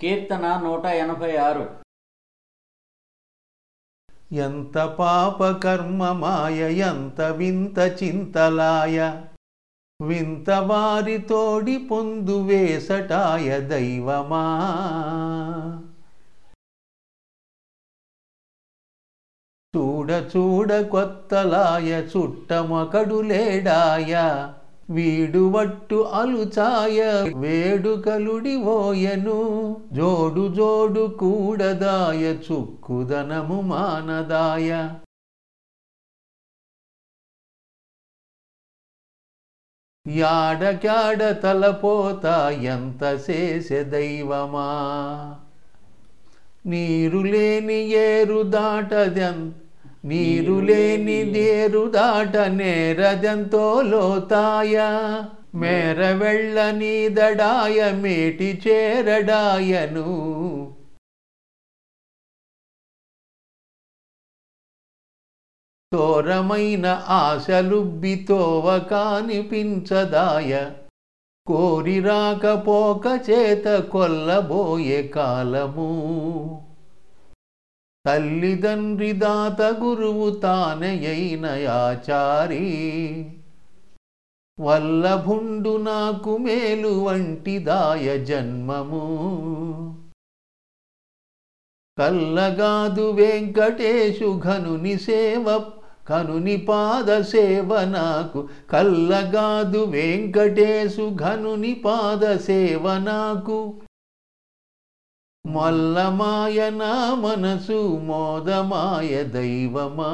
కీర్తన నూట ఎనభై ఆరు. ఎంత పాపకర్మ మాయ ఎంత వింత చింతలాయ. వింత వారి తోడి పొందు వేసటాయ దైవమా. చూడ చూడ కొత్తలాయ చుట్టమొకడు లేడాయ. వీడువట్టు అలుచాయ వేడుకలుడి ఓయను జోడు జోడు కూడదాయ చుక్కుదనము మానదాయ. యాడక్యాడ తలపోత ఎంత చేసే దైవమా? నీరు లేని ఏరు దాటదెంత నీరు లేని దేరు దాట నేరజంతో లోతాయ. మేర వెళ్ళ నీదడాయ మేటి చేరడాయను. తోరమైన ఆశలుబ్బితోవ కానిపించదాయ. కోరి రాకపోక చేత కొల్లబోయే కాలము. తల్లిదండ్రి దాత గురువు తానయైన ఆచారి. వల్లభుండు నాకు మేలు వంటిదాయ జన్మము. కల్లగాదు వెంకటేశు ఘనుని సేవ కనుని పాద సేవ నాకు. కల్లగాదు వెంకటేశు ఘనుని పాద సేవ నాకు. మల్లమాయ నా మనసు మోదమాయ దైవమా?